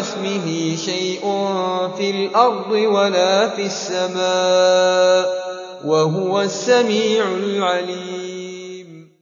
اسمه شيء في الأرض ولا في السماء وهو السميع العليم.